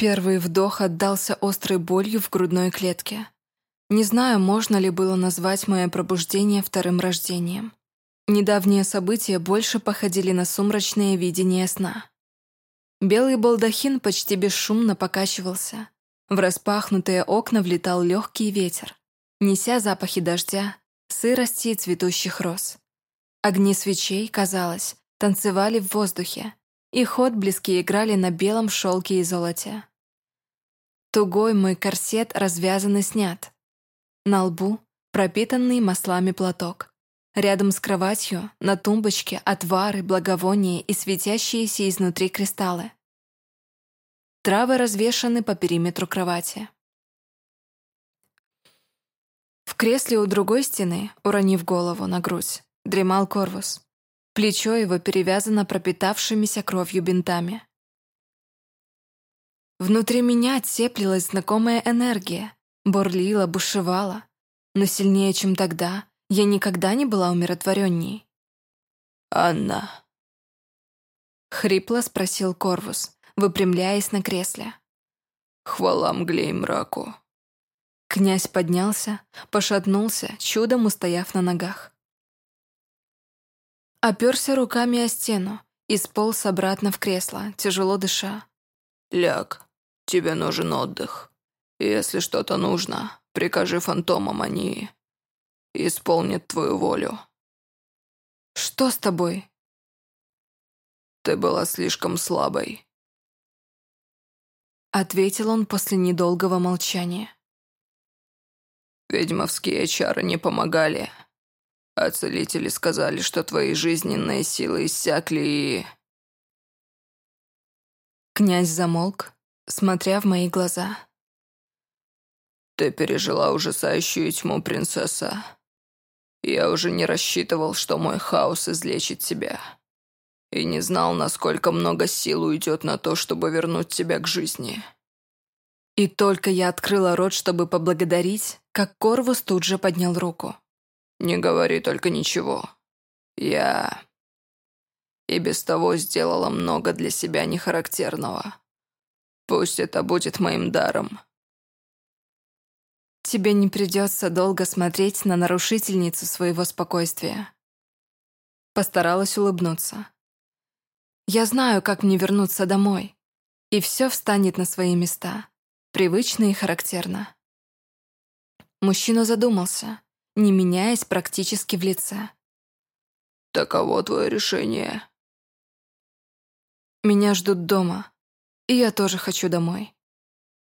Первый вдох отдался острой болью в грудной клетке. Не знаю, можно ли было назвать мое пробуждение вторым рождением. Недавние события больше походили на сумрачное видение сна. Белый балдахин почти бесшумно покачивался. В распахнутые окна влетал легкий ветер, неся запахи дождя, сырости и цветущих роз. Огни свечей, казалось, танцевали в воздухе, их отблески играли на белом шелке и золоте. Тугой мой корсет развязан и снят. На лбу пропитанный маслами платок. Рядом с кроватью на тумбочке отвары, благовония и светящиеся изнутри кристаллы. Травы развешаны по периметру кровати. В кресле у другой стены, уронив голову на грудь, дремал Корвус. Плечо его перевязано пропитавшимися кровью бинтами. Внутри меня теплилась знакомая энергия, бурлила, бушевала. Но сильнее, чем тогда, я никогда не была умиротворенней. «Анна», — хрипло спросил Корвус, выпрямляясь на кресле. «Хвала мгле и мраку». Князь поднялся, пошатнулся, чудом устояв на ногах. Оперся руками о стену и сполз обратно в кресло, тяжело дыша. «Ляг, тебе нужен отдых. Если что-то нужно, прикажи фантомам, они исполнят твою волю». «Что с тобой?» «Ты была слишком слабой», — ответил он после недолгого молчания. «Ведьмовские чары не помогали, а целители сказали, что твои жизненные силы иссякли и...» Князь замолк, смотря в мои глаза. «Ты пережила ужасающую тьму, принцесса. Я уже не рассчитывал, что мой хаос излечит тебя. И не знал, насколько много сил уйдет на то, чтобы вернуть тебя к жизни». И только я открыла рот, чтобы поблагодарить, как Корвус тут же поднял руку. «Не говори только ничего. Я и без того сделала много для себя нехарактерного. Пусть это будет моим даром». «Тебе не придется долго смотреть на нарушительницу своего спокойствия». Постаралась улыбнуться. «Я знаю, как мне вернуться домой, и все встанет на свои места, привычно и характерно». Мужчина задумался, не меняясь практически в лице. «Таково твое решение». «Меня ждут дома, я тоже хочу домой».